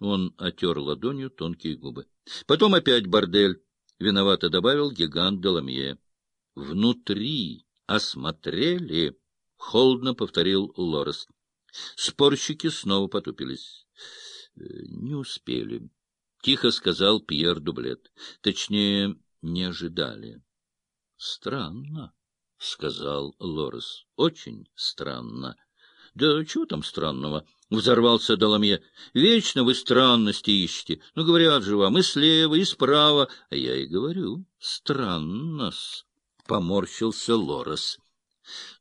Он отер ладонью тонкие губы. Потом опять бордель. Виновато добавил гигант Доломье. Внутри осмотрели, — холодно повторил Лорес. Спорщики снова потупились. — Не успели, — тихо сказал Пьер Дублет. Точнее, не ожидали. — Странно, — сказал Лорес. — Очень странно. — Да чего там странного? — взорвался Доломье. — Вечно вы странности ищете. Ну, говорят же вам, и слева, и справа. А я и говорю, странно-с, — поморщился Лорес.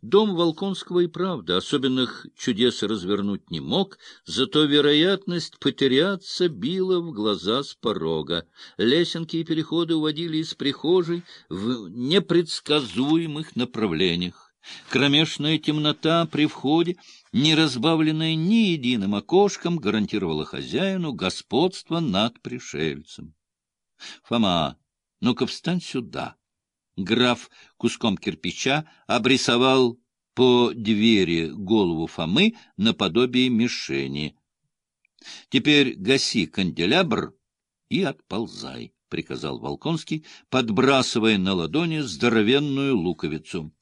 Дом Волконского и правда особенных чудес развернуть не мог, зато вероятность потеряться била в глаза с порога. Лесенки и переходы уводили из прихожей в непредсказуемых направлениях. Кромешная темнота при входе, не разбавленная ни единым окошком, гарантировала хозяину господство над пришельцем. — Фома, ну-ка встань сюда! Граф куском кирпича обрисовал по двери голову Фомы наподобие мишени. — Теперь гаси канделябр и отползай, — приказал Волконский, подбрасывая на ладони здоровенную луковицу.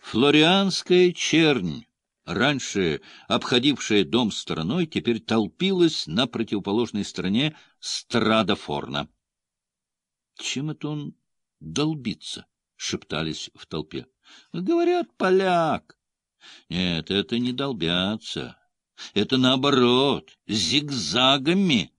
Флорианская чернь, раньше обходившая дом стороной, теперь толпилась на противоположной стороне Страдофорна. Чем это он долбиться? — шептались в толпе. — Говорят, поляк. Нет, это не долбятся. Это наоборот, зигзагами.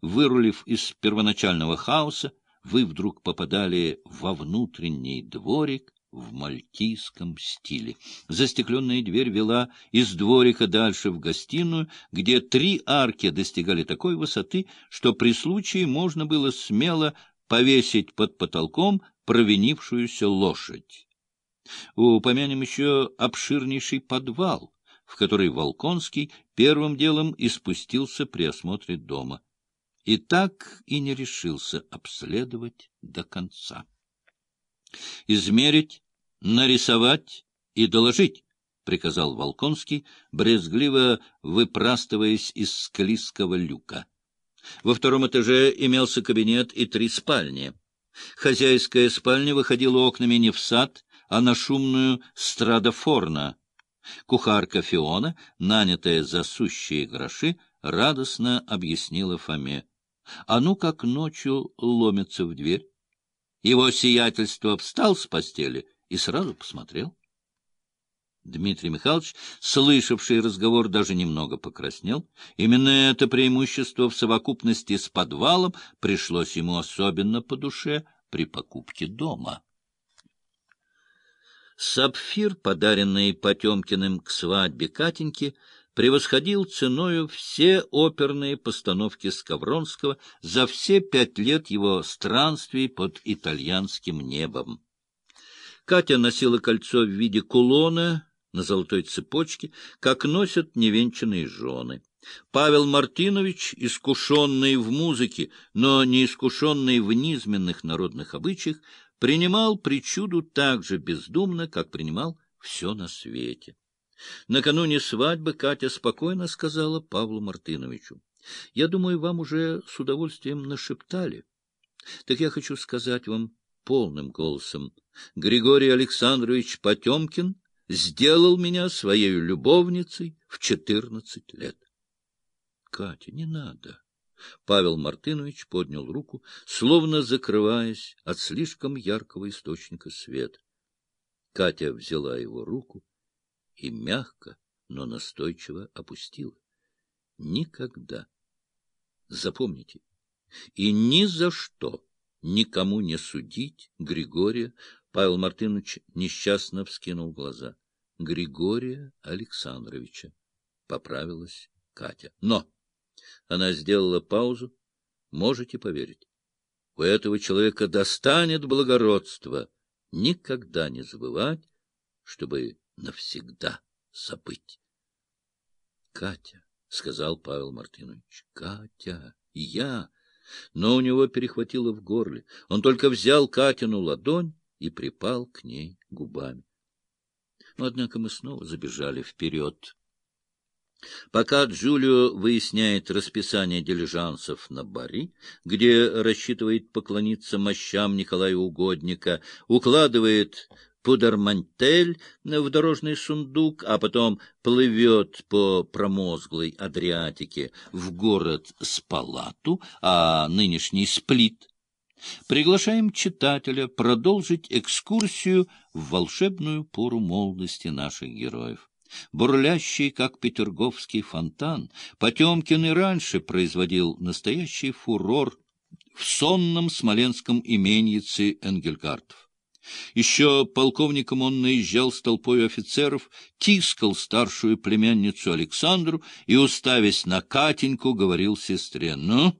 Вырулив из первоначального хаоса, вы вдруг попадали во внутренний дворик в мальтийском стиле. Застекленная дверь вела из дворика дальше в гостиную, где три арки достигали такой высоты, что при случае можно было смело повесить под потолком провинившуюся лошадь. Упомянем еще обширнейший подвал, в который Волконский первым делом испустился при осмотре дома. И так и не решился обследовать до конца. «Измерить, нарисовать и доложить», — приказал Волконский, брезгливо выпрастываясь из склизкого люка. Во втором этаже имелся кабинет и три спальни. Хозяйская спальня выходила окнами не в сад, а на шумную страдофорна. Кухарка Фиона, нанятая за сущие гроши, радостно объяснила Фоме. А ну как ночью ломится в дверь. Его сиятельство встал с постели и сразу посмотрел. Дмитрий Михайлович, слышавший разговор, даже немного покраснел. Именно это преимущество в совокупности с подвалом пришлось ему особенно по душе при покупке дома. Сапфир, подаренный Потемкиным к свадьбе Катеньки, превосходил ценою все оперные постановки Скавронского за все пять лет его странствий под итальянским небом. Катя носила кольцо в виде кулона, на золотой цепочке, как носят невенчанные жены. Павел Мартынович, искушенный в музыке, но не искушенный в низменных народных обычаях, принимал причуду так же бездумно, как принимал все на свете. Накануне свадьбы Катя спокойно сказала Павлу Мартыновичу, «Я думаю, вам уже с удовольствием нашептали. Так я хочу сказать вам полным голосом, Григорий Александрович Потемкин сделал меня своей любовницей в четырнадцать лет. — Катя, не надо. Павел Мартынович поднял руку, словно закрываясь от слишком яркого источника света. Катя взяла его руку и мягко, но настойчиво опустила. Никогда. Запомните. И ни за что никому не судить Григория Павел Мартынович несчастно вскинул глаза. — Григория Александровича, — поправилась Катя. Но она сделала паузу. Можете поверить, у этого человека достанет благородство никогда не забывать, чтобы навсегда забыть. — Катя, — сказал Павел Мартынович, — Катя, я... Но у него перехватило в горле. Он только взял Катину ладонь и припал к ней губами. Но, однако, мы снова забежали вперед. Пока Джулио выясняет расписание дилижансов на Бари, где рассчитывает поклониться мощам Николая Угодника, укладывает пудермантель в дорожный сундук, а потом плывет по промозглой Адриатике в город Спалату, а нынешний Сплит. Приглашаем читателя продолжить экскурсию в волшебную пору молодости наших героев. Бурлящий, как петерговский фонтан, Потемкин и раньше производил настоящий фурор в сонном смоленском именьице Энгельгартов. Еще полковником он наезжал с толпой офицеров, тискал старшую племянницу Александру и, уставясь на Катеньку, говорил сестре, «Ну,